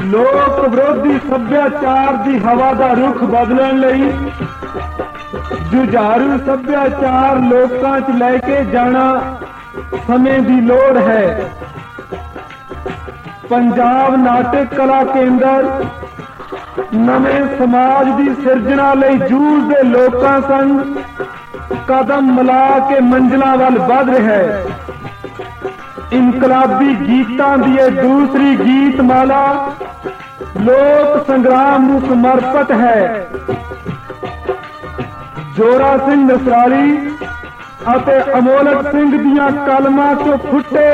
ਲੋਕ ਵਿਰੋਧੀ ਸੱਭਿਆਚਾਰ ਦੀ ਹਵਾ ਦਾ ਰੁਖ ਬਦਲਣ ਲਈ ਜੁਝਾਰੂ ਸੱਭਿਆਚਾਰ ਲੋਕਾਂ 'ਚ ਲੈ ਕੇ ਜਾਣਾ ਸਮੇਂ ਦੀ ਲੋੜ ਹੈ। ਪੰਜਾਬ ਨਾਟਕ ਕਲਾ ਕੇਂਦਰ ਨਵੇਂ ਸਮਾਜ ਦੀ ਸਿਰਜਣਾ ਲਈ ਜੂਝਦੇ ਲੋਕਾਂ ਸੰਗ ਕਦਮ ਮਿਲਾ ਕੇ ਮੰਜ਼ਲਾਂ ਵੱਲ ਵਧ ਰਿਹਾ ਹੈ। ਇਨਕਲਾਬੀ ਗੀਤਾਂ ਦੀ ਇਹ ਦੂਸਰੀ ਗੀਤਮਾਲਾ ਲੋਕ ਸੰਗਰਾਮ ਨੂੰ ਸਮਰਪਿਤ ਹੈ। ਜੋਰਾ ਸਿੰਘ ਨਸਰਾਲੀ ਅਤੇ ਅਮੋਲਕ ਸਿੰਘ ਦੀਆਂ ਕਲਮਾਂ ਤੋਂ ਫੁੱਟੇ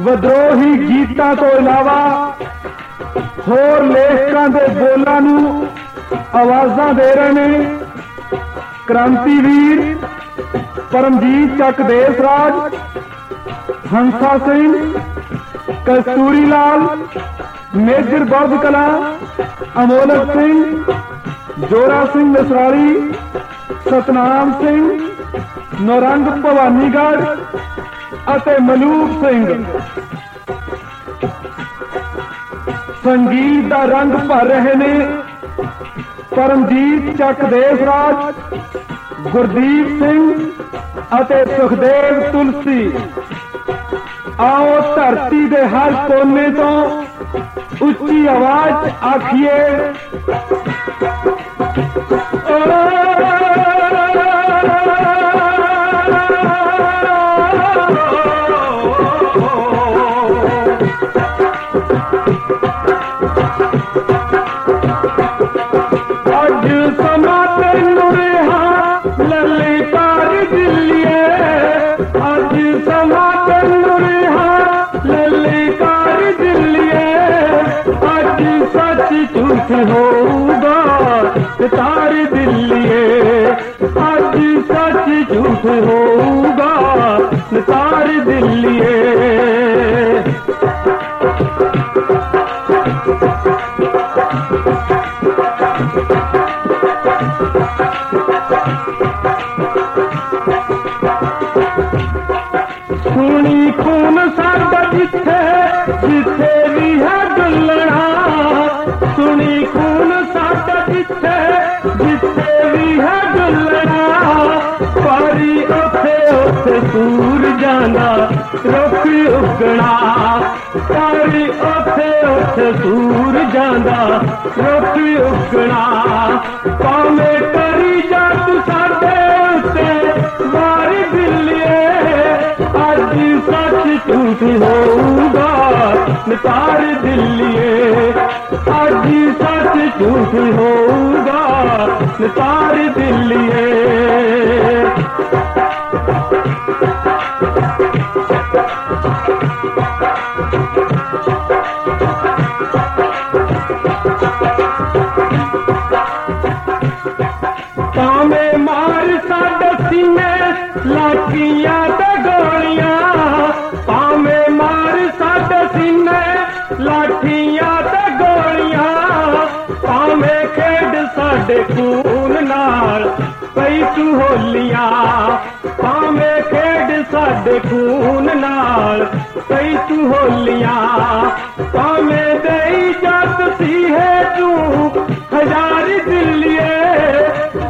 ਵਿਦਰੋਹੀ ਗੀਤਾਂ ਤੋਂ ਇਲਾਵਾ ਹੋਰ ਲੇਖਕਾਂ ਦੇ ਬੋਲਾਂ ਨੂੰ ਆਵਾਜ਼ਾਂ ਦੇ ਰਹੇ ਨੇ ਕ੍ਰਾਂਤੀਵੀਰ, ਪਰਮਜੀਤ ਚੱਕ ਦੇਸਰਾਜ ਹੰਸਾ ਸਿੰਘ, ਕਸਤੂਰੀ ਲਾਲ, ਮੇਜਰ ਬਰਦ ਕਲਾ, ਅਮੋਲਕ ਸਿੰਘ, ਜੋਰਾ ਸਿੰਘ ਨਸਰਾਲੀ, ਸਤਨਾਮ ਸਿੰਘ, ਨੌਰੰਗ ਭਵਾਨੀਗੜ੍ਹ ਅਤੇ ਮਲੂਕ ਸਿੰਘ। ਸੰਗੀਤ ਦਾ ਰੰਗ ਭਰ ਰਹੇ ਨੇ ਪਰਮਜੀਤ ਚੱਕ ਦੇਸਰਾਜ ਗੁਰਦੀਪ ਸਿੰਘ ਅਤੇ ਸੁਖਦੇਵ ਤੁਲਸੀ। आओ धरती के हर कोने तो उच्ची आवाज़ आखिए। ललितार दिल्ली अॼु समाज झूठ होगा तारी दिल्ली आज सच झूठ होगा तार दिल्लिए किथे जिथे भी है दुलड़ा सुनी खून साडा जिथे जिथे भी है दुलड़ा पारी उथे उथे सूर जाना रुख उगना पारी उथे उथे सूर जाना रुख उगना पावे करी जा तू साडे उते मारी बिल्लिए अॼु सच टूट होगा नितार दिल्ली अॼु सच टूट होगा नितार दिल्ली मार साॾी लाकिया ਸਾਡੇ ਖੂਨ ਨਾਲ ਪਈ ਤੂੰ ਹੋਲੀਆਂ ਭਾਵੇਂ ਖੇਡ ਸਾਡੇ ਖੂਨ ਨਾਲ ਪਈ ਤੂੰ ਹੋਲੀਆਂ ਭਾਵੇਂ ਦੇਈ ਜੱਤ ਸੀ ਹੈ ਤੂੰ ਹਜ਼ਾਰ ਦਿੱਲੀਏ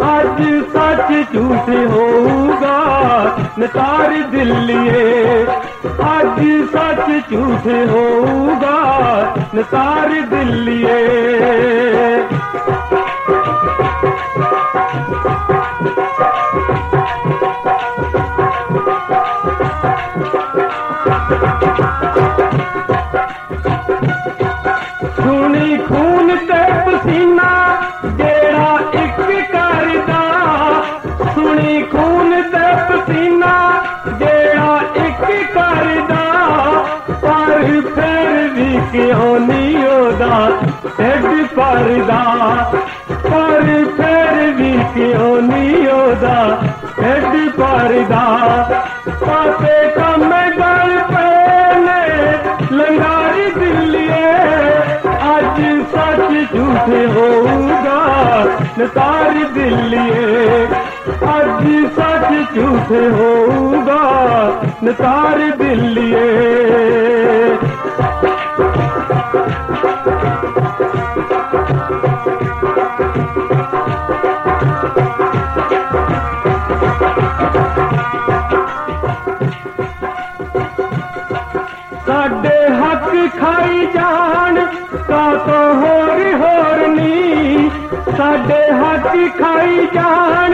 ਅੱਜ ਸੱਚ ਝੂਠ ਹੋਊਗਾ ਨਤਾਰ ਦਿੱਲੀਏ ਅੱਜ ਸੱਚ ਝੂਠ ਹੋਊਗਾ ਨਤਾਰ ਦਿੱਲੀਏ ਕਿਉਂ ਨਹੀਂ ਉਹਦਾ ਢਿੱਡ ਭਰਦਾ? ਪਰ ਫਿਰ ਵੀ ਕਿਉਂ ਨਹੀਂ ਉਹਦਾ ਢਿੱਡ ਭਰਦਾ ਪਾਸੇ ਕੰਮ ਗਲ ਪਏ ਨੇ ਲੰਗਾਰੀ ਦਿੱਲੀਏ ਅੱਜ ਸੱਚ ਝੂਠ ਹੋਊਗਾ ਨਤਾਰ ਦਿੱਲੀਏ ਅੱਜ ਸੱਚ ਝੂਠ ਹੋਊਗਾ ਨਤਾਰ ਦਿੱਲੀਏ ਸਾਡੇ ਹੱਕ ਖਾਈ ਜਾਣ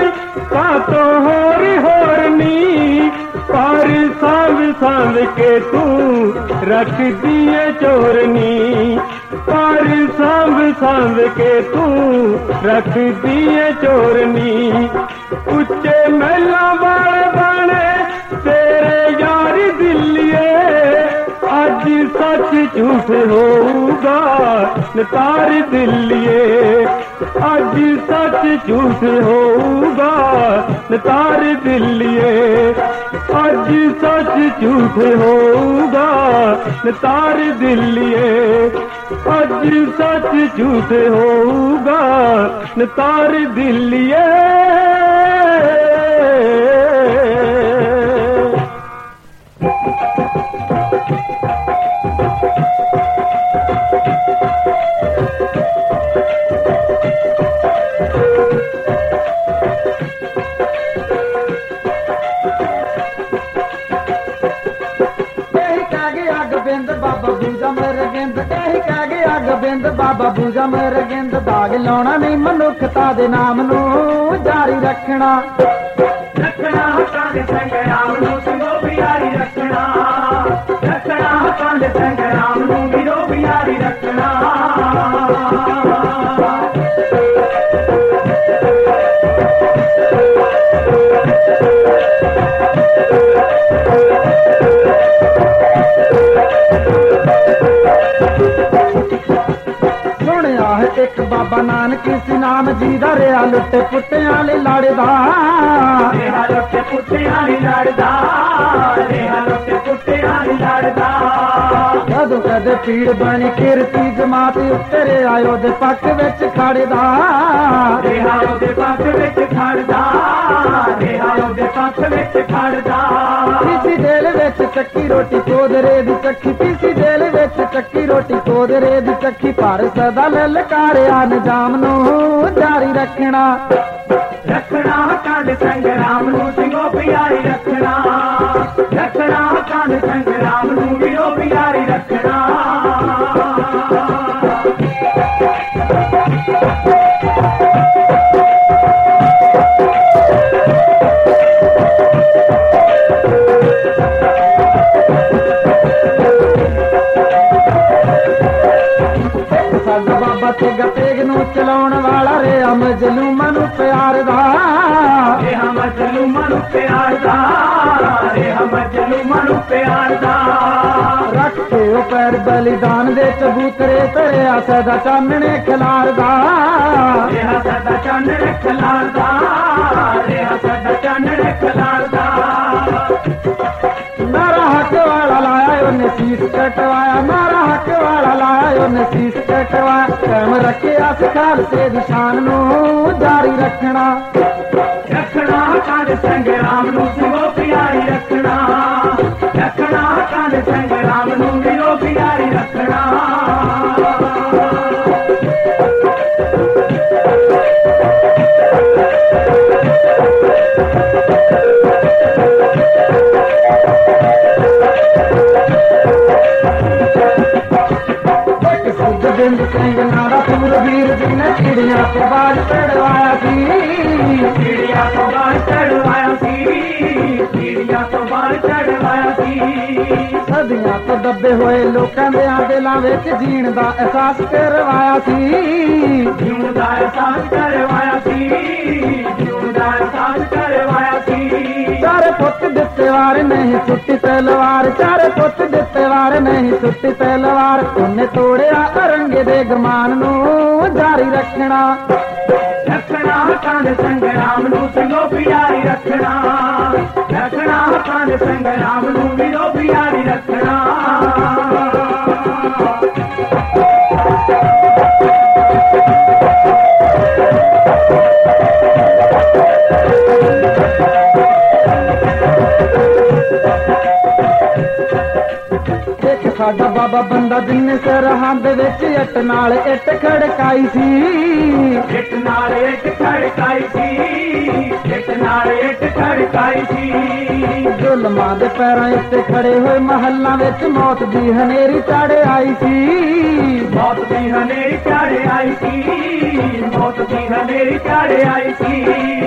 ਤਾਂ ਤੋਂ ਹੋਰ ਹੋਰ ਨੀ ਪਰ ਸੰਭ ਸੰਭ ਕੇ ਤੂੰ ਰੱਖਦੀ ਏ ਚੋਰਨੀ ਪਰ ਸੰਭ ਸੰਭ ਕੇ ਤੂੰ ਰੱਖਦੀ ਏ ਚੋਰਨੀ ਉੱਚੇ ਮਹਿਲਾਂ ਵਾਲੇ ਬਣੇ ਤੇਰੇ ਯਾਰ ਦਿੱਲੀਏ ਅੱਜ ਸੱਚ ਝੂਠ ਹੋਊਗਾ ਨਤਾਰ ਦਿੱਲੀਏ अज सच झूठ होगा तार दिल्लिए अज सच झूठ होगा तार दिल्लिए अज सच झूठ होगा तार दिल्लिए ਬੂਜਾ ਮਰ ਗਿੰਦ, ਇਹੀ ਕਹਿ ਗਏ ਅੱਗ ਬਿੰਦ। ਬਾਬਾ ਬੂਜਾ ਮਰ ਗਿੰਦ, ਦਾਗ ਲਾਉਣਾ ਨਹੀਂ ਮਨੁੱਖਤਾ ਦੇ ਨਾਮ ਨੂੰ, ਜਾਰੀ ਰੱਖਣਾ। ਰੱਖਣਾ ਹੱਕਾਂ ਦੇ ਸੰਗਰਾਮ ਨੂੰ ਸਿੰਘੋ ਪਿਆਰੀ ਰੱਖਣਾ। ਲੁੱਟੇ ਪੁੱਟਿਆਂ ਲਈ ਲੜਦਾ। ਰੇਹਾ ਲੋਕੇ ਪੁੱਤਿਆਂ ਨਹੀਂ ਲੜਦਾ। ਰੇਹਾ ਲੋਕੇ ਪੁੱਤਿਆਂ ਨਹੀਂ ਲੜਦਾ। ਜਦੋਂ ਕਦੇ ਪੀੜ ਬਣੀ ਕਿਰਤੀ ਜਮਾਤ ਉੱਤੇ ਆਇਓ ਦੇ ਪੱਕ ਵਿੱਚ ਖੜਦਾ। ਰੇਹਾ ਉਹਦੇ ਪੱਖ ਵਿੱਚ ਖੜਦਾ। ਰੇਹਾ ਉਹਦੇ ਪੱਖ ਵਿੱਚ ਖੜਦਾ। ਪੀਸੀ ਦਿਲ ਵਿੱਚ ਚੱਕੀ ਰੋਟੀ ਕੋਦਰੇ ਦੀ ਉਹਦੇ ਦੀ ਚੱਖੀ ਭਰ ਸਦਾ ਲਲਕਾਰਿਆ ਨਿਜਾਮ ਨੂੰ ਜਾਰੀ ਰੱਖਣਾ। ਰੱਖਣਾ ਕੰਨ ਸੰਗ ਰਾਮ ਨੂੰ ਸਿੰਘੋ ਪਿਆਰੀ ਰੱਖਣਾ। ਰੱਖਣਾ ਕੰਨ ਸੰਗ ਰਾਮ ਨੂੰ ਚਲਾਉਣ ਵਾਲਾ ਰੇ ਮਜਲੂਮਾਂ ਨੂੰ ਪਿਆਰ ਦਾ ਰੇਹਾ ਮਜਲੂਮਾਂ ਨੂੰ ਪਿਆਰ ਦਾ ਰੇਹਾ ਮਜਲੂਮਾਂ ਨੂੰ ਪਿਆਰ ਦਾ ਰੱਖ ਕੇ ਉਹ ਪੈਰ ਬਲੀਦਾਨ ਦੇ ਚਬੂਤਰੇ ਧਰਿਆ ਸਦਾ ਚਾਨਣੇ ਖਿਲਾਰਦਾ ਰੇਹਾ ਸਾਡਾ ਚਾਨਣ ਖਲਾਰਦਾ ਰੇਹਾ ਸਾਡਾ ਚਾਨਣ ਖਲਾਰਦਾ ਨਾਰਾ ਹੱਕ ਵਾਲਾ ਲਾਇਆ ਉਹਨੇ ਸੀਸ ਕਟਵਾਇਆ ਨਾਰਾ ਹੱਕ ਵਾਲਾ ਲਾਇਆ ਉਹਨੇ ਸੀਸ ਕਟਵਾਇਆ ਕਾਇਮ ਰੱਖਿਆ ਖਾਲਸੇ ਦੀ ਸ਼ਾਨ ਨੂੰ ਜਾਰੀ ਰੱਖਣਾ ਰੱਖਣਾ ਹੱਕਾਂ ਦੇ ਸੰਗਰਾਮ ਨੂੰ ਸਿੰਘੋ ਪਿਆਰੀ ਰੱਖਣਾ ਰੱਖਣਾ ਹੱਕਾਂ ਦੇ ਸੰਗਰਾਮ ਨੂੰ ਵੀਰੋ ਪਿਆਰੀ ਰੱਖਣਾ ਇੱਕ ਸੁੱਧ ਬਿੰਦ ਸਿੰਘ ਨਾਰਾ ਸੂਰਬੀਰ ਜੀ ਨੇ ਚਿੜੀਆਂ ਤੋਂ ਬਾਜ ਚੜਵਾਇਆ ਸੀ। ਪੀੜੀਆਂ ਤੋਂ ਚੜਵਾਇਆ ਸੀ ਪੀੜੀਆਂ ਤੋਂ ਬਾਹਰ ਚੜਵਾਇਆ ਸੀ। ਸਦੀਆਂ ਤੋਂ ਦੱਬੇ ਹੋਏ ਲੋਕਾਂ ਦੇ ਦਿਲਾਂ ਵਿੱਚ ਜੀਣ ਦਾ ਅਹਿਸਾਸ ਕਰਵਾਇਆ ਸੀ। ਜਿਉਂ ਦਾ ਅਹਿਸਾਸ ਕਰਵਾਇਆ ਸੀ। ਦਾ ਅਹਿਸਾਸ ਕਰਵਾਇਆ ਸੀ। ਚਾਰੇ ਪੁੱਤ ਦਿੱਤੇ ਵਾਰ ਨਹੀਂ ਸੁੱਟੀ ਤਲਵਾਰ ਚਾਰੇ ਪੁੱਤ ਦਿੱਤੇ ਵਾਰ ਨਹੀਂ ਸੁੱਟੀ ਤਲਵਾਰ। ਉਹਨੇ ਤੋੜਿਆ ਅਰੰਗੇ ਦੇ ਗਮਾਨ ਨੂੰ ਜਾਰੀ ਰੱਖਣਾ। ਰੱਖਣਾ ਹੱਕਾਂ ਦੇ ਸੰਗਰਾਮ ਨੂੰ ਸਿੰਘੋ ਪਿਆਰੀ ਰੱਖਣਾ। ਰੱਖਣਾ ਹੱਕਾਂ ਦੇ ਸੰਗਰਾਮ ਨੂੰ ਵੀਰੋ ਪਿਆਰੀ ਰੱਖਣਾ। ਇੱਕ ਸਾਡਾ ਬਾਬਾ ਬੰਦਾ ਜਿੰਨੇ ਸਰਹੰਦ ਵਿੱਚ ਇੱਟ ਨਾਲ ਇੱਟ ਖੜਕਾਈ ਸੀ। ਇੱਕ ਨਾਲ ਇੱਕ ਖੜਕਾਈ ਸੀ। ਇੱਕ ਨਾਲ ਇੱਕ ਖੜਕਾਈ ਸੀ। ਜ਼ੁਲਮਾਂ ਦੇ ਪੈਰਾਂ ਉੱਤੇ ਖੜੇ ਹੋਏ ਮਹੱਲਾਂ ਵਿੱਚ ਮੌਤ ਦੀ ਹਨੇਰੀ ਚੜ ਆਈ ਸੀ। ਮੌਤ ਦੀ ਹਨੇਰੀ ਚੜ ਆਈ ਸੀ। ਮੌਤ ਦੀ ਹਨੇਰੀ ਚੜ ਆਈ ਸੀ।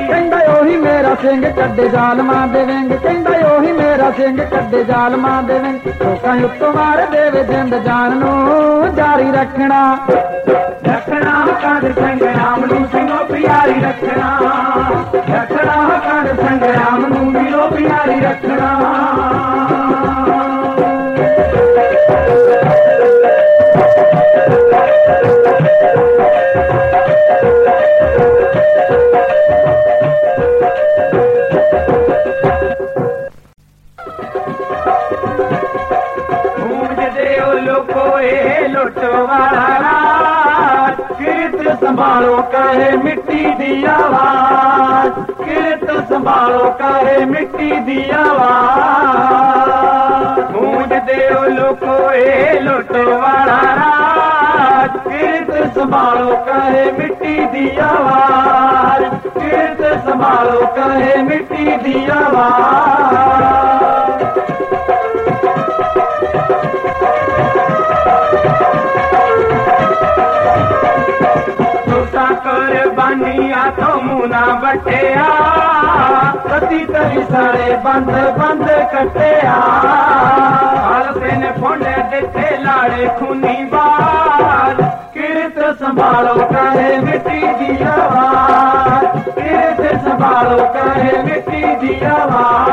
ਮੇਰਾ ਸਿੰਘ ਕੱਢੇ ਜ਼ਾਲਮਾਂ ਦੇ ਵਿੰਗ, ਕਹਿੰਦਾ ਉਹੀ ਮੇਰਾ ਸਿੰਘ ਕੱਢੇ ਜ਼ਾਲਮਾਂ ਦੇ ਵਿੰਗ। ਲੋਕਾਂ ਉੱਤੋਂ ਮਾਰ ਦੇਵੇ ਜਿੰਦ ਜਾਨ ਨੂੰ, ਜਾਰੀ ਰੱਖਣਾ। ਰੱਖਣਾ ਕੰਨ ਸੰਗਰਾਮ ਨੂੰ, ਸਿੰਘੋ ਪਿਆਰੀ ਰੱਖਣਾ। ਰੱਖਣਾ ਕੰਨ ਸੰਗਰਾਮ ਨੂੰ, ਵੀਰੋ ਪਿਆਰੀ ਰੱਖਣਾ। किरत संभालो, कहे मिट्टी दी आवाज़। किरत संभालो, कहे मिट्टी दी आवाज़। गूंज देव लुको, ए लुट वाला राज। किरत संभालो, कहे मिट्टी दी आवाज़। किरत संभालो, कहे मिट्टी दी आवाज़। दूसरा कर बनिया तो मुना बटिया। सती तरी सारे बंद बंद कटिया। हलते ने फोंडे दिते लाड़े खूनी बाल। किरत संभालो करे मिट्टी दी किरत संभालो करे मिट्टी दी आवाज़।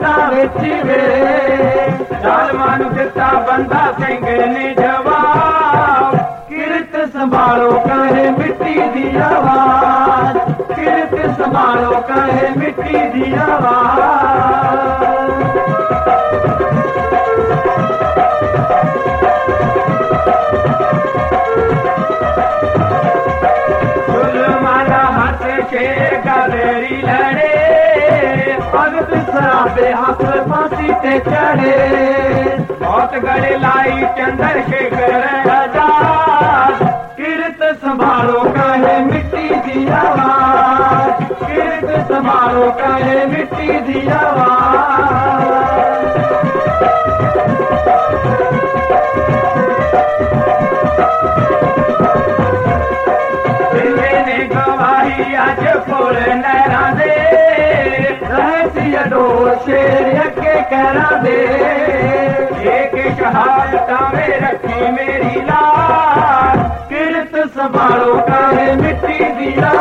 ਦੀਆਂ ਕੰਧਾਂ ਵਿੱਚ ਵੇ ਜ਼ਾਲਮਾਂ ਨੂੰ ਦਿੱਤਾ ਬੰਦਾ ਸਿੰਘ ਨੇ ਜਵਾਬ ਕਿਰਤ ਸੰਭਾਲੋ ਕਹੇ ਮਿੱਟੀ ਦੀ ਆਵਾਜ਼ ਕਿਰਤ ਸੰਭਾਲੋ ਕਹੇ ਮਿੱਟੀ ਦੀ ਆਵਾਜ਼ ਜ਼ੁਲਮਾਨਾ शराबे हंस फांसी ते चढ़े बहुत गड़े लाई चंद्रशेखर आज़ाद किरत संभालो कहे मिट्टी दी आवाज़। किरत संभालो कहे मिट्टी दी आवाज़। आज फुल नहरा दे रहसियदो शेर के करा दे। एक शहादता में रखी मेरी लाल किरत संभालो करे मिट्टी दिया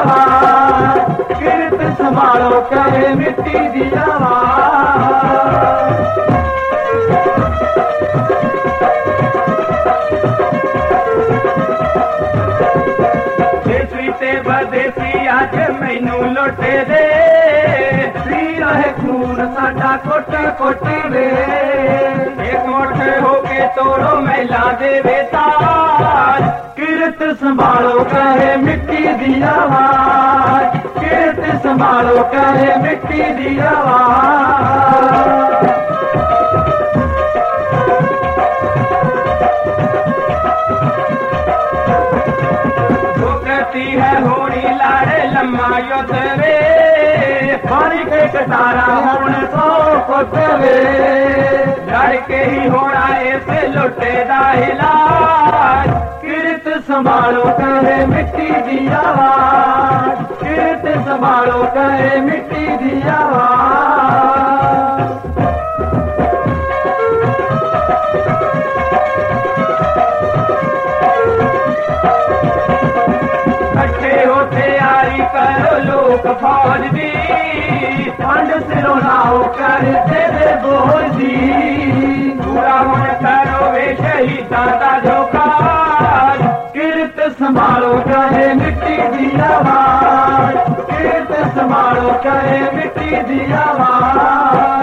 किरत संभालो करे मिट्टी दिया बदेसी आज मैनू लुटे दे। पीता खून साडा कोटे कोटे वे। एक मुठ होके तोड़ो महिला दे बेताज किरत संभालो कहे मिट्टी दिया आवाज़। किरत संभालो कहे मिट्टी दी आवाज़। है होड़ी लाड़े लम्मा युद्ध रे। पानी के कटारा होण सो खुद वे लड़ के ही होना ऐसे लुटे दा इलाज। किरत संभालो कहे मिट्टी दी किरत संभालो कहे मिट्टी दी आवाज़। किर्तारो करे ਮਿੱਟੀ करे ਆਵਾਜ਼।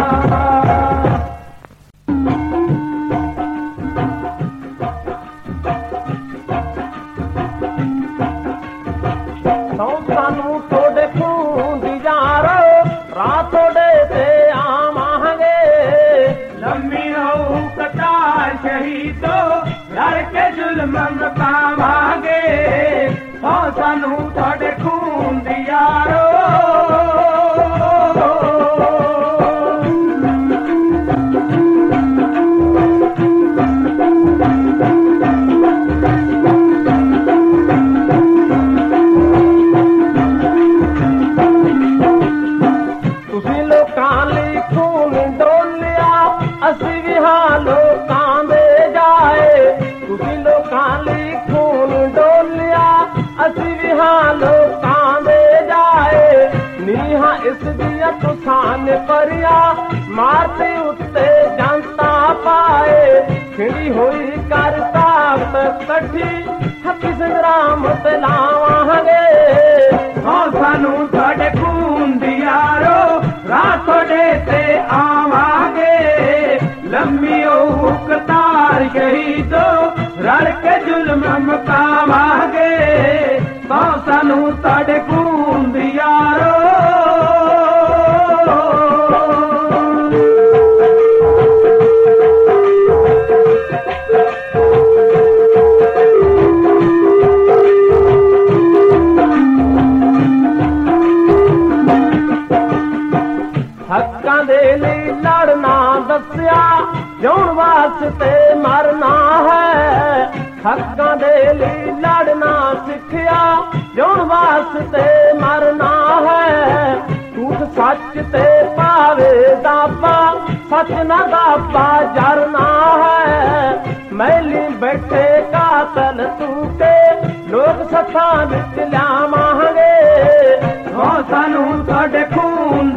सूडे ख़ून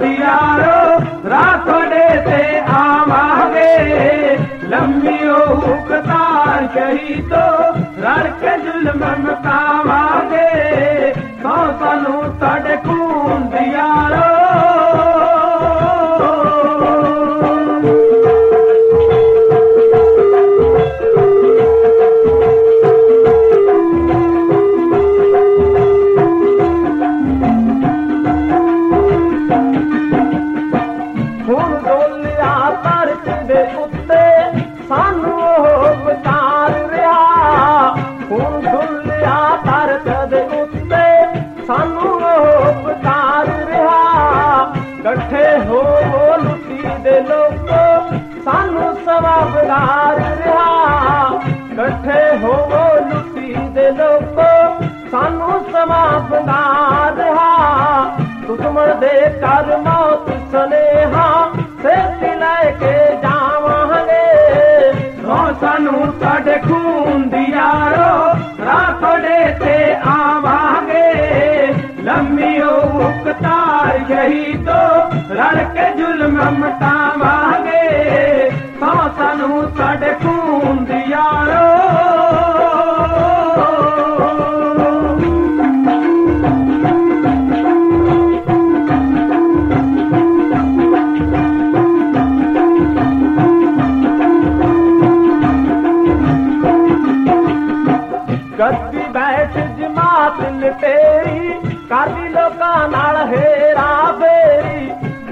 रे ते आवांगे ਰੜ ਕੇ ਜ਼ੁਲਮ ਮਕਾ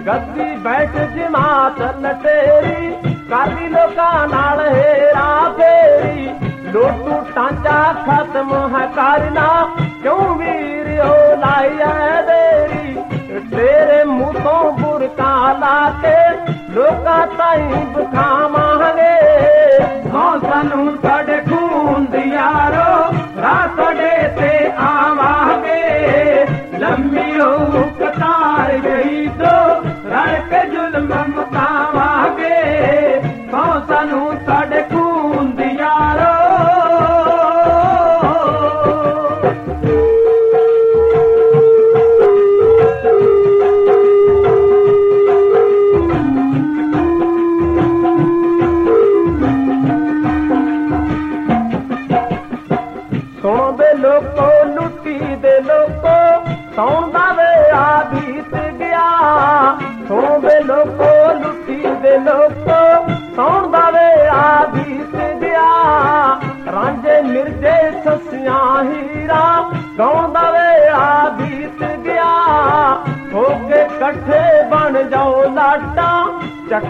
ਗੱਦੀ ਬੈਠ ਜਮਾਤ ਲਟੇਰੀ ਕਾਲੀ ਲੋਕਾਂ ਨਾਲ ਹੈਰਾ ਫੇਰੀ ਲੋਟੂ ਟਾਂਚਾ ਖਤਮ ਹੈ ਕਰਨਾ ਕਿਉਂ ਵੀਰ ਹੋ ਲਾਇਆ ਦੇਰੀ ਤੇਰੇ ਮੂੰਹ ਤੋਂ ਬੁਰਕਾ ਲਾ ਕੇ ਲੋਕਾਂ ਤਾਈਂ ਬਖਾਵਾਂਗੇ ਹਾਂ ਸਾਨੂੰ ਸਾਡੇ ਖੂਨ ਦੀ ਯਾਰੋ ਰਾਤ ਦੇ ਤੇ ਆਵਾਂਗੇ ਲੰਮੀ ਹੋ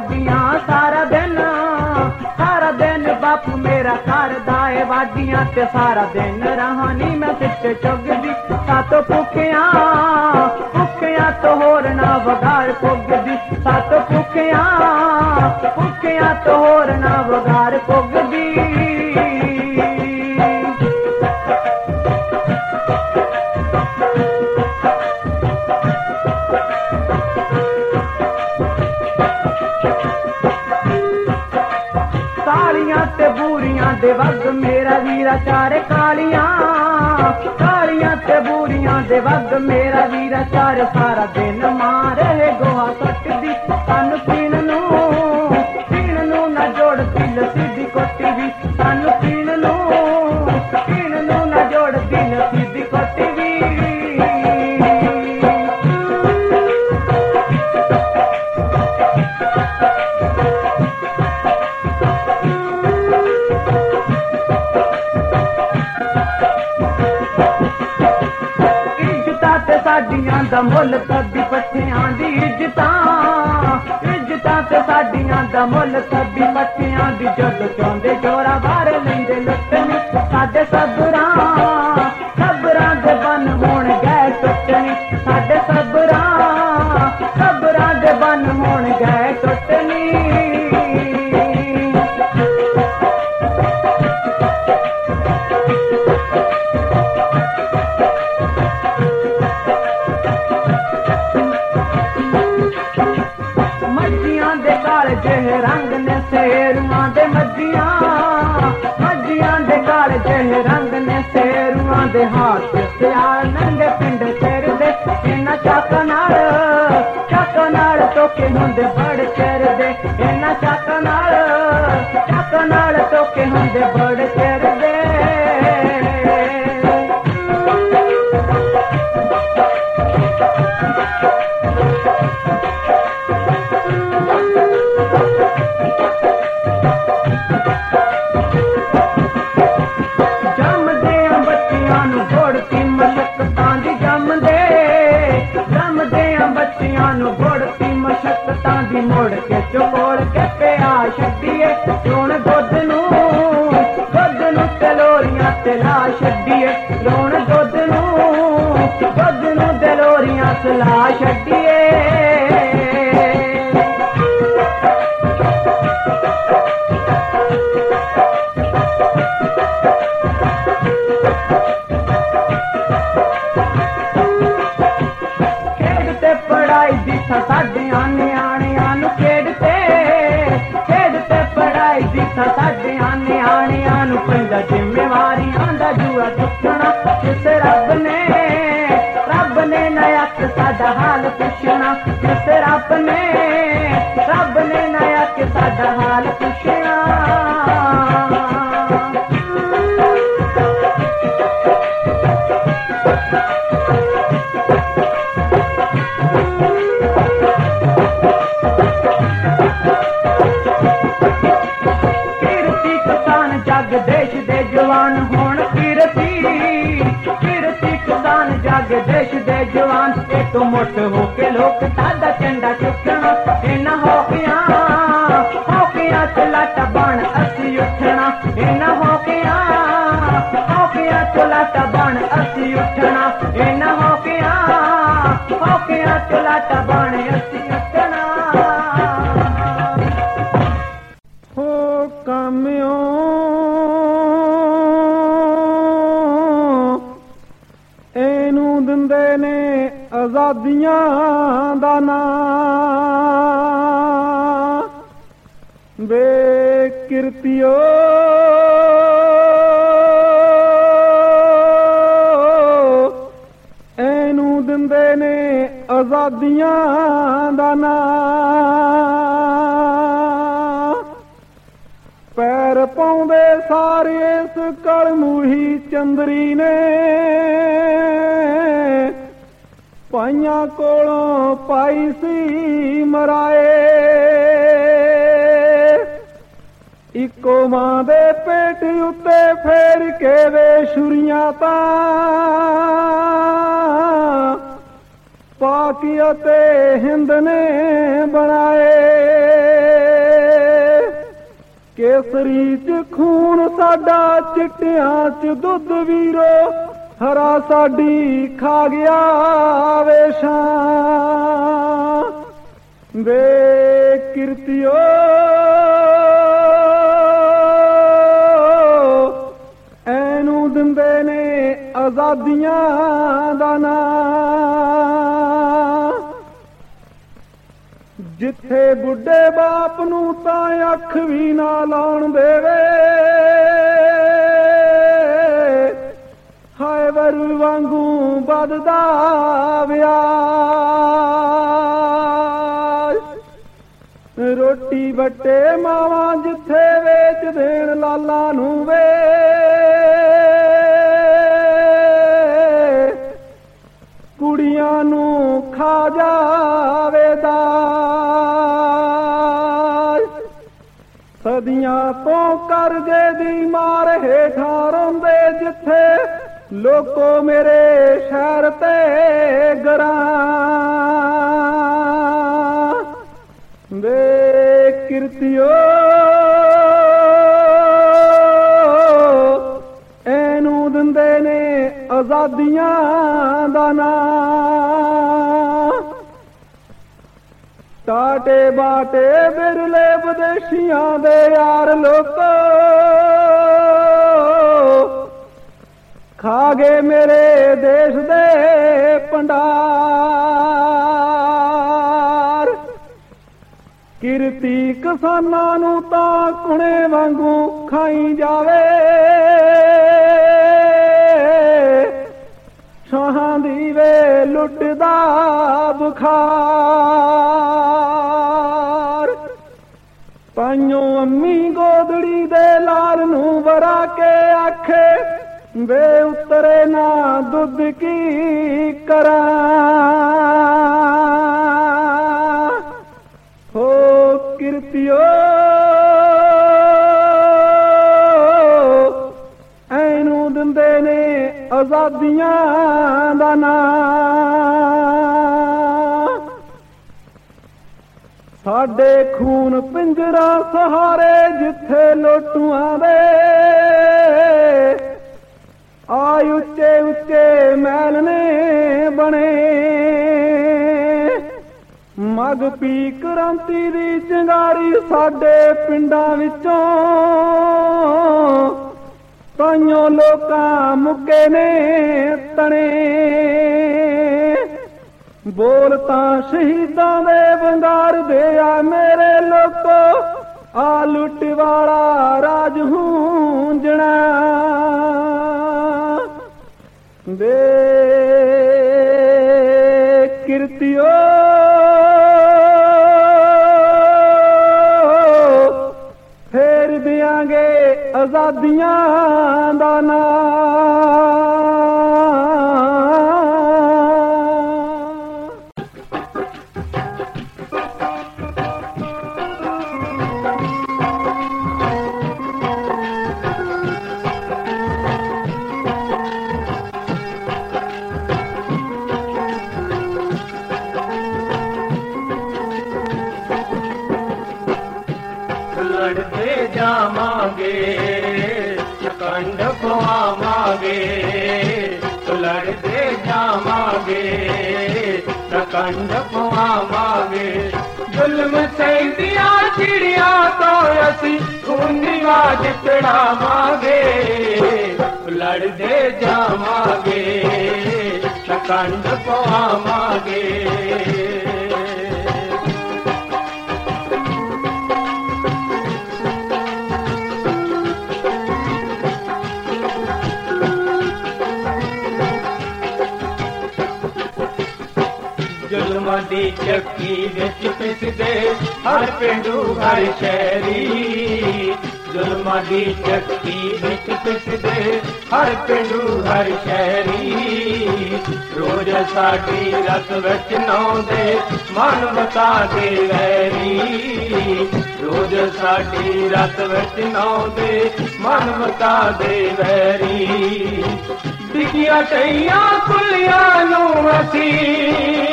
ਵਾਡੀਆਂ, ਸਾਰਾ ਦਿਨ। ਸਾਰਾ ਦਿਨ ਬਾਪੂ ਮੇਰਾ ਕਰਦਾ ਏ ਵਾਡੀਆਂ ਤੇ ਸਾਰਾ ਦਿਨ ਰਹਾਨੀ ਮੈਂ ਸਿੱਟੇ ਚੁਗਦੀ ਸਾਤੋ ਭੁੱਖਿਆ ਭੁੱਖਿਆ ਤੋਂ ਹੋਰ ਨਾ ਵਗਾਰ ਭੁੱਗਦੀ ਸਾਤੋ ਭੁੱਖਿਆ ਭੁੱਖਿਆ ਤੋਂ ਹੋਰ ਨਾ ਵੱਧ ਮੇਰਾ ਵੀਰਾ ਚਾਰ ਕਾਲੀਆਂ ਕਾਲੀਆਂ ਤੇ ਬੂਰੀਆਂ ਦੇ ਵੱਧ ਮੇਰਾ ਵੀਰਾ ਚਾਰ ਸਾਰਾ ਦਿਨ ਮਾਰੇ ਗੋਹਾ ਸਾਡੀਆਂ ਦਾ ਮੁੱਲ ਕਦੀ ਪੱਠਿਆਂ ਦੀ ਇੱਜ਼ਤਾਂ ਇੱਜ਼ਤਾਂ ਤੇ ਸਾਡੀਆਂ ਦਾ ਮੁੱਲ ਕਦੀ ਪੱਠਿਆਂ ਦੀ ਜਦ ਚਾਹੁੰਦੇ ਜੋਰਾ ਬਾਰੇ ਲੈਂਦੇ ਲੁੱਟ ਸਾਡੇ ਸਭ कीर्ति कतान जग देश ते जवान हुण कीर्त कीर्ति कान जग देश ते जवान ਨੇ ਬਣਾਏ। ਕੇਸਰੀ ਚ ਖੂਨ ਸਾਡਾ, ਚਿੱਟਿਆਂ ਚ ਦੁੱਧ ਵੀਰੋ, ਹਰਾ ਸਾਡੀ ਖਾ ਗਿਆ ਵੇਸ਼ਾਂ ਵੇ ਕਿਰਤਿਓ, ਐਨੂੰ ਦਿੰਦੇ ਨੇ ਆਜ਼ਾਦੀਆਂ ਦਾ ਨਾਂ। ਜਿੱਥੇ ਬੁੱਢੇ ਬਾਪ ਨੂੰ ਤਾਂ ਅੱਖ ਵੀ ਨਾ ਲਾਉਣ ਦੇਵੇ। ਹਾਏ ਵਰੂ ਵਾਂਗੂ ਵੱਧਦਾ ਵਿਆਜ ਰੋਟੀ ਵੱਟੇ ਮਾਵਾਂ ਜਿੱਥੇ ਵੇਚ ਦੇਣ ਲਾਲਾ ਨੂੰ ਵੇ। ਕੁੜੀਆਂ ਨੂੰ ਖਾ ਜਾ ਸਦੀਆਂ ਤੋਂ ਕਰਜ਼ੇ ਦੀ ਮਾਰ ਹੇਠਾਂ ਰੋਂਦੇ ਜਿੱਥੇ ਲੋਕੋ ਮੇਰੇ ਸ਼ਹਿਰ ਤੇ ਗਰਾਂ ਵੇ ਕਿਰਤਿਓ ਇਹਨੂੰ ਦਿੰਦੇ ਨੇ ਆਜ਼ਾਦੀਆਂ ਦਾ ਨਾਂ ਕਾਟੇ ਬਾਟੇ ਬਿਰਲੇ ਵਿਦੇਸ਼ੀਆਂ ਦੇ ਯਾਰ ਲੋਕੋ। ਖਾ ਗਏ ਮੇਰੇ ਦੇਸ਼ ਦੇ ਪੰਡਾਰ ਕਿਰਤੀ ਕਿਸਾਨਾਂ ਨੂੰ ਤਾਂ ਕੁਣੇ ਵਾਂਗੂ ਖਾਈ ਜਾਵੇ। ਸ਼ਾਹਾਂ ਦੀ ਵੇ ਲੁੱਟਦਾ ਬੁਖਾਰ। ਪਾਈਓ ਅੰਮੀ ਗੋਦੜੀ ਦੇ ਲਾਲ ਨੂੰ ਵਰਾ ਕੇ ਆਖੇ ਵੇ ਉਤਰੇ ਨਾ ਦੁੱਧ ਕੀ ਕਰਾਂ ਹੋ ਕਿਰਤਿਓ ਐਨੂੰ ਦਿੰਦੇ ਨੇ ਆਜ਼ਾਦੀਆਂ ਦਾ ਨਾਂ ਸਾਡੇ ਖੂਨ ਪਿੰਜਰਾ ਸਹਾਰੇ ਜਿੱਥੇ ਲੋਟੂਆਂ ਦੇ ਆ ਉੱਚੇ ਉੱਚੇ ਮਹਿਲ ਨੇ ਬਣੇ। ਮਗ ਪੀ ਕ੍ਰਾਂਤੀ ਦੀ ਚੰਗਾਰੀ ਸਾਡੇ ਪਿੰਡਾਂ ਵਿੱਚੋਂ। ਤਾਈਓ ਲੋਕਾਂ ਮੁੱਕੇ ਨੇ ਤਣੇ। बोलता, शहीदा ने बंगार दिया मेरे लोको आलूट वाला राज हूंजना दे कीर्तियो, फेर दियांगे आजादियाँ दाना लागे। जुल्म सैदिया, चिड़िया तो असी खून वाज पिड़ावे लड़दे जावागे कंड पवावे जुल्म दी ਚੱਕੀ ਵਿੱਚ ਪਿਸਦੇ ਹਰ ਪਿੰਡੂ ਹਰ ਸ਼ਹਿਰੀ। ਜ਼ੁਲਮਾਂ ਦੀ ਚੱਕੀ ਵਿੱਚ ਪਿਸਦੇ ਹਰ ਪਿੰਡੂ ਹਰ ਸ਼ਹਿਰੀ। ਰੋਜ਼ ਸਾਡੀ ਰਤ ਵਿੱਚ ਨਾਉਂਦੇ ਮਾਨਵਤਾ ਦੇ ਵੈਰੀ। ਰੋਜ਼ ਸਾਡੀ ਰਤ ਵਿੱਚ ਨਾਉਂਦੇ ਮਾਨਵਤਾ ਦੇ ਵੈਰੀ। ਡਿੱਗੀਆਂ ਟਈਆਂ ਕੁੱਲੀਆਂ ਨੂੰ ਅਸੀਂ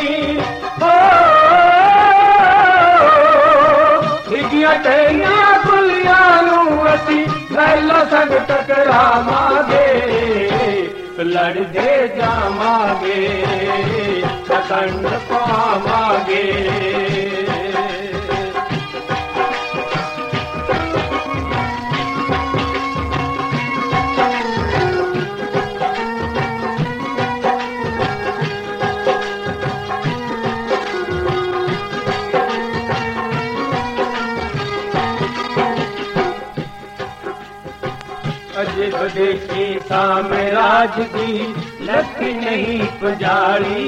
लसंग टकरामे लड़े जा गे पसंदि पे धाम राज की लख नहीं पुजारी।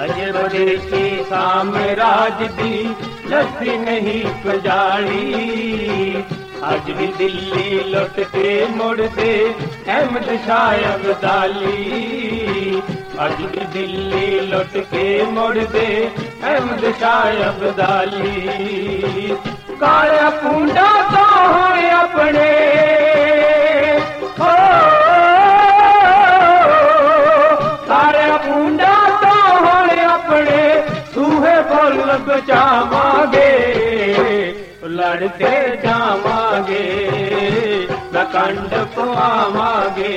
अजब देशी साम राज दी नहीं पुजारी। आज भी दिल्ली लौटते मुड़ते अहमद शायब दाली आज भी दिल्ली लौटते मुड़ते अहमद शायब दाली काला पूंडा तो होए अपने। नाल बचावांगे लड़ते जावांगे नकंड पवावांगे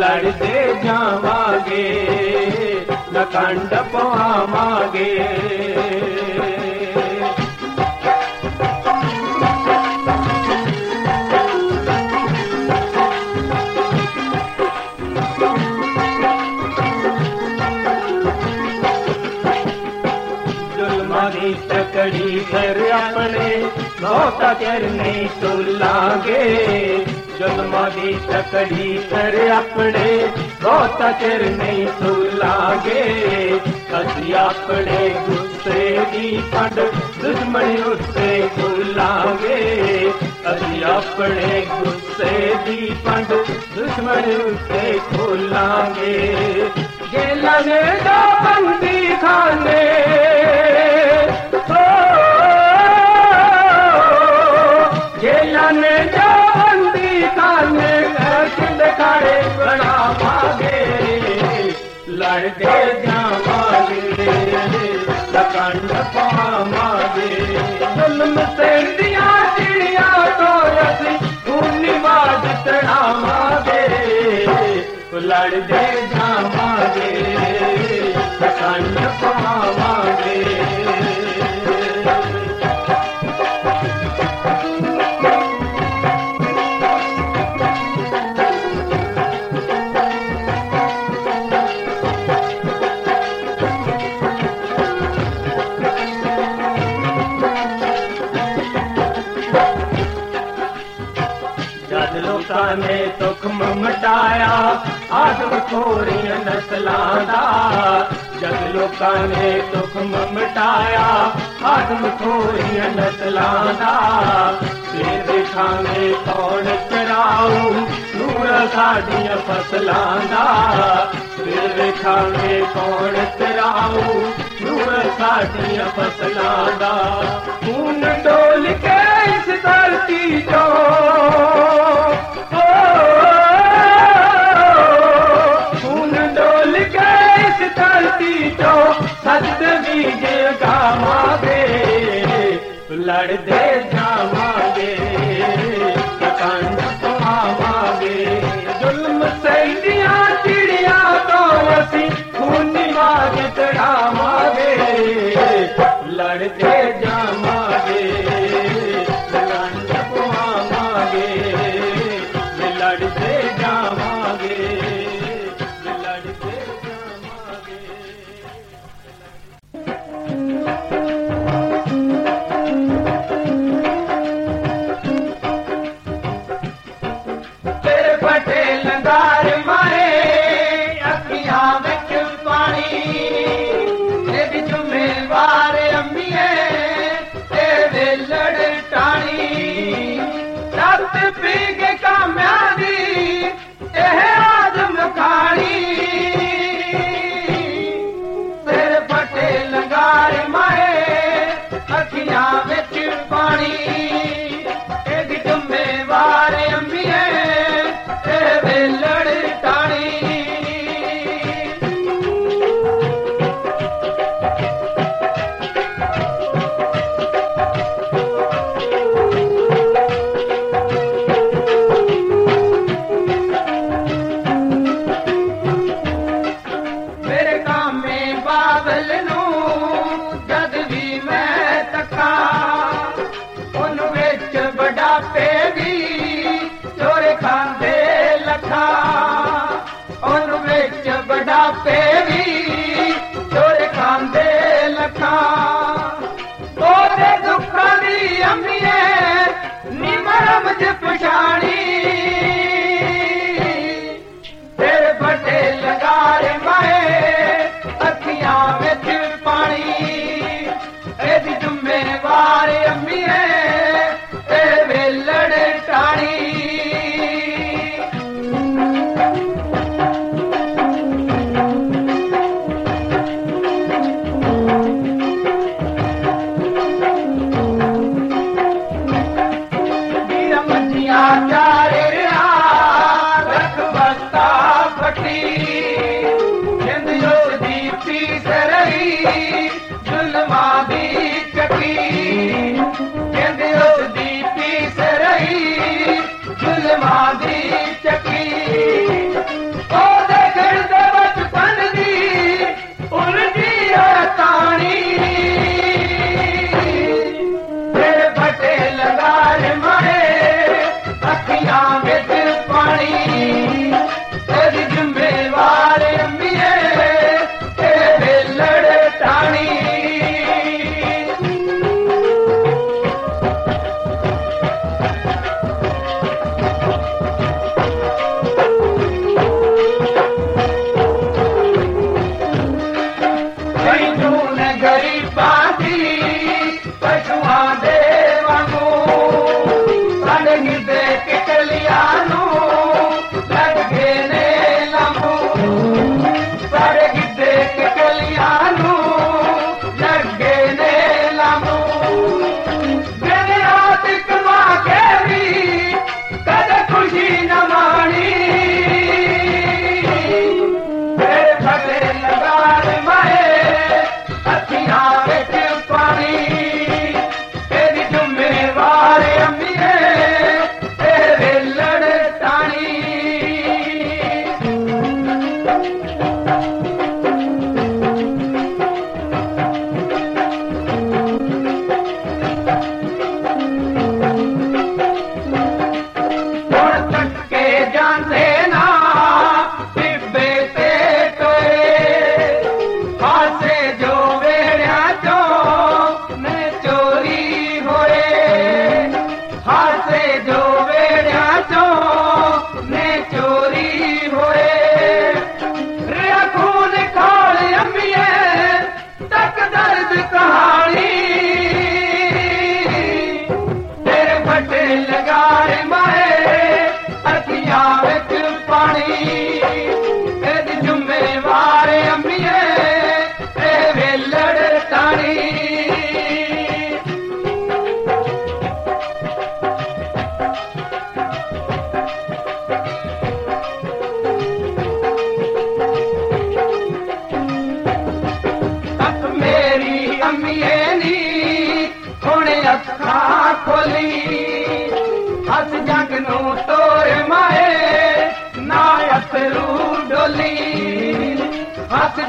लड़ते जावांगे नकंड पवावांगे जी घर अपने लौटा चरनी तो लागे। जन्मा दी सकड़ी कर अपने लौटा चरनी तो लागे। कभी अपने गुस्से दी पड़ दुश्मन उससे तो लागे। कभी अपने गुस्से दी पड़ दुश्मन उससे खोलागे तो जेल में बंदी खाने लड़ेझाब ਮਟਾਇਆ ਆਦਮ ਖੋਰੀਆਂ ਨਸਲਾਂ ਦਾ ਜਦ ਲੋਕਾਂ ਨੇ ਤੁਖਮ ਮਟਾਇਆ ਆਦਮ ਖੋਰੀਆਂ ਨਸਲਾਂ ਦਾ ਫੇਰ ਦੇਖਾਂਗੇ ਕੌਣ ਚਰਾਉ ਨੂਰ ਸਾਡੀਆਂ ਫਸਲਾਂ ਦਾ ਫੇਰ ਦੇਖਾਂਗੇ ਕੌਣ ਚਰਾਉ ਨੂਰ ਸਾਡੀਆਂ ਫਸਲਾਂ ਦਾ ਖੂਨ ਡੋਲ ਕੇ ਇਸ ਧਰਤੀ ਤੋਂ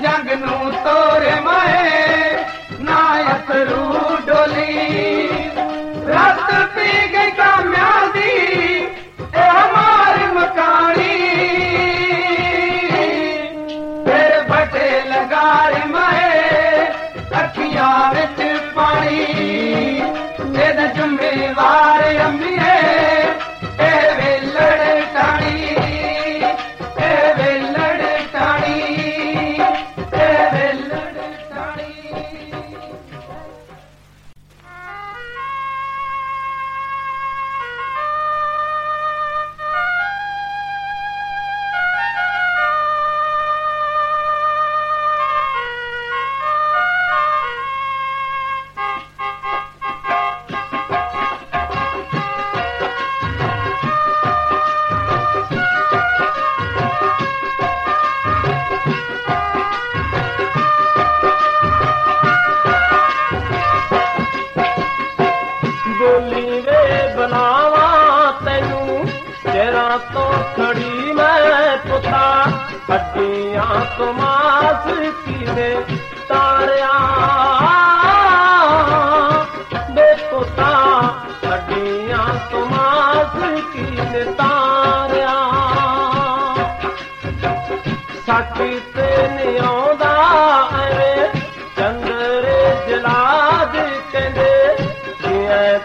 जगनू तोरे मैं नायत रू डोली। रत पी गई कामयादी ए मकानी। फिर बटे लगार मे अखियाँ बिच पानी। जुम्मेवार अम्मी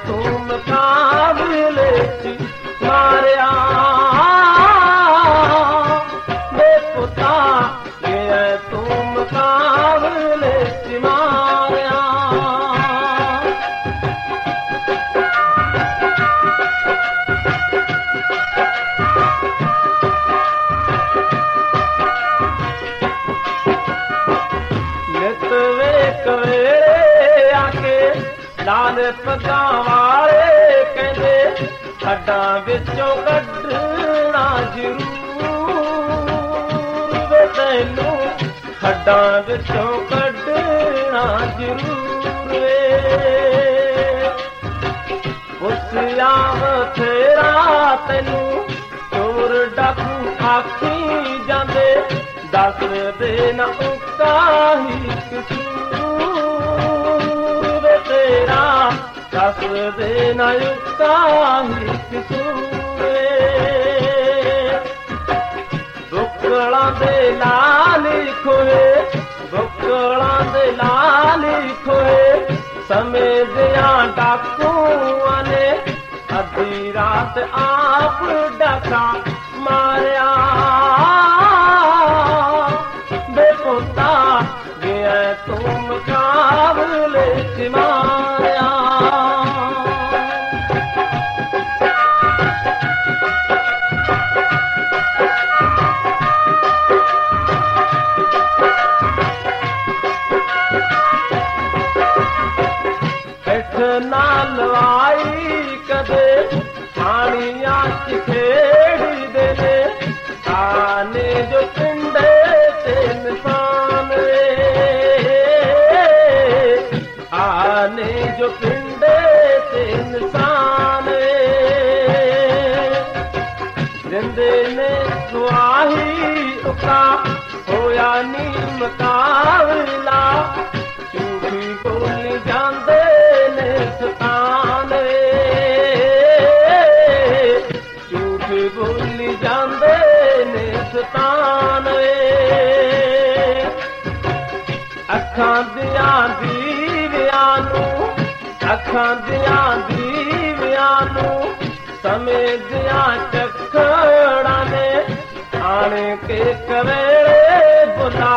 तुम का ਵਿੱਚੋਂ ਕੱਢਣਾ ਜ਼ਰੂਰ। ਵੇ ਤੈਨੂੰ ਹੱਡਾਂ ਵਿੱਚੋਂ ਕੱਢਣਾ ਜ਼ਰੂਰ ਵੇ ਉਸਿਆ ਬਥੇਰਾ ਤੈਨੂੰ ਚੋਰ ਡਾਕੂ ਆਖੀ ਜਾਂਦੇ। ਦੱਸ ਦੇ ਨਾ ਉਕਾਹੀ ਕਸੂਰ ਵੇ ਤੇਰਾ। ਦੱਸ ਦੇ ਨਾ ਉਕਾਹੀ ਕਸੂਰ लाली खोएाली खोए समे दाकू अधी नाल वाई कणी आहे किथे दीवे भुला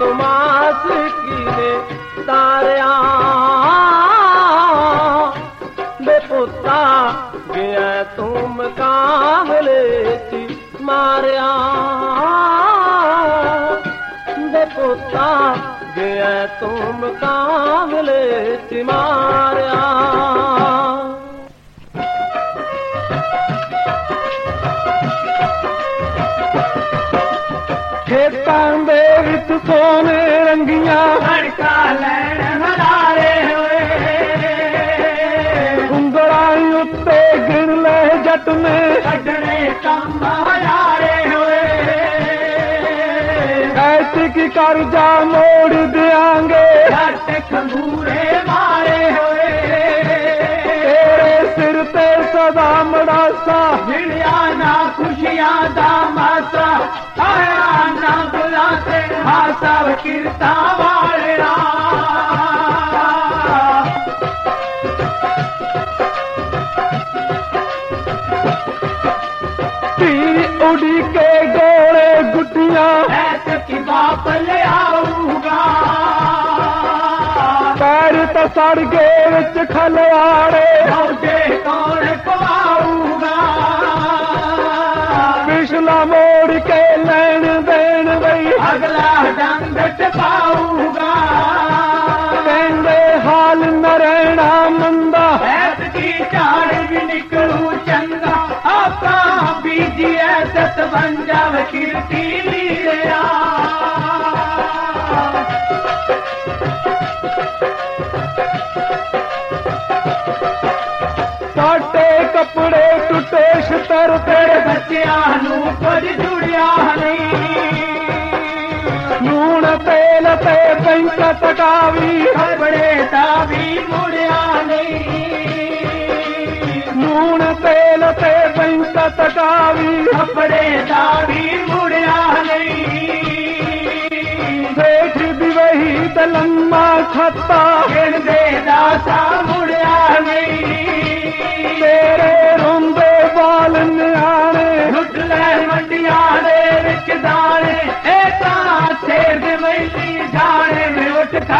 तमासी तारे पोता गुम की मारे गया तुम कावले ची मारिया। रात सोने रंगिया। भड़का लैण मदारे होए। गुंगड़ाई उत्ते गिर ले जट में। छड़ने कम हजारे होए। ऐसी की कर्जा मोड़ दियांगे। खंगूर ਹਾਸਾ ਕਿਰਤਾ ਵਾਲਿਆ ਧੀ ਉਡੀ ਕੇ ਗੋਲੇ ਗੁੱਟੀਆਂ ਐਤ ਕੀ ਬਾਪ ਲਿਆਊਗਾ ਪੈਰ ਤਾਂ ਸੜ ਗਏ ਵਿੱਚ ਖਲਵਾੜੇ ਮੌਜੇ ਕੌਣ अगला दंड पाऊँगा। कहते हाल न मंदा की चाड़ भी निकलू चंगा। आपका बीजिए सत बन जावे कीर्ति कपड़े टुटे शतर तेरे बच्चिया नु कुछ जुड़िया नहीं। खेलते बैंकत गावी खबड़े दावी मुड़ियानी लूण तेल ते बैंकत गावी खबड़े दावी मुड़ियानी देख भी तलम्मा छत्ता दे दासा मुड़ियानी तेरे रोंदे बाल नियाणे मंडिया दे विच दाने छेद में जाने में उठता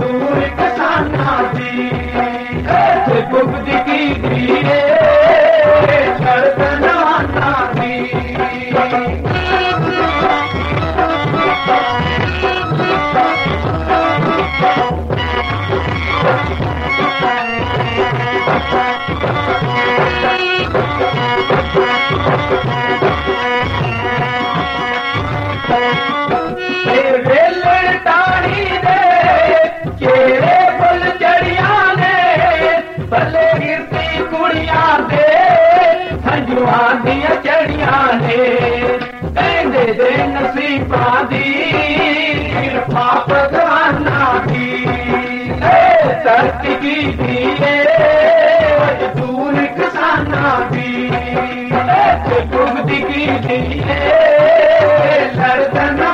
दूर किसान दे नसीबा दी कृपा भगवाना दी धरत की दिए मजदूर किसाना दी भुगत की दिए लड़ना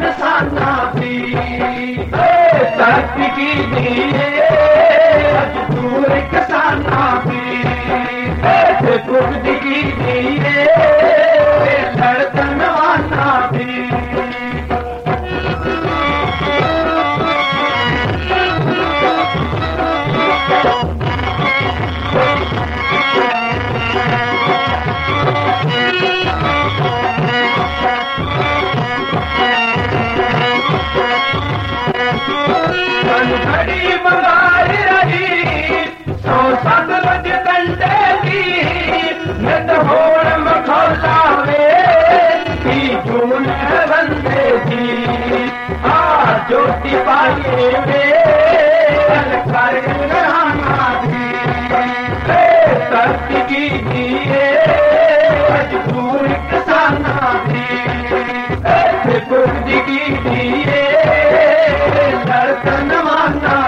न सा पी दर्द की दी दूर किसाना पी दुर्द कीरे करी धीअ कसाना थे कुर्द की धीअ दर्ा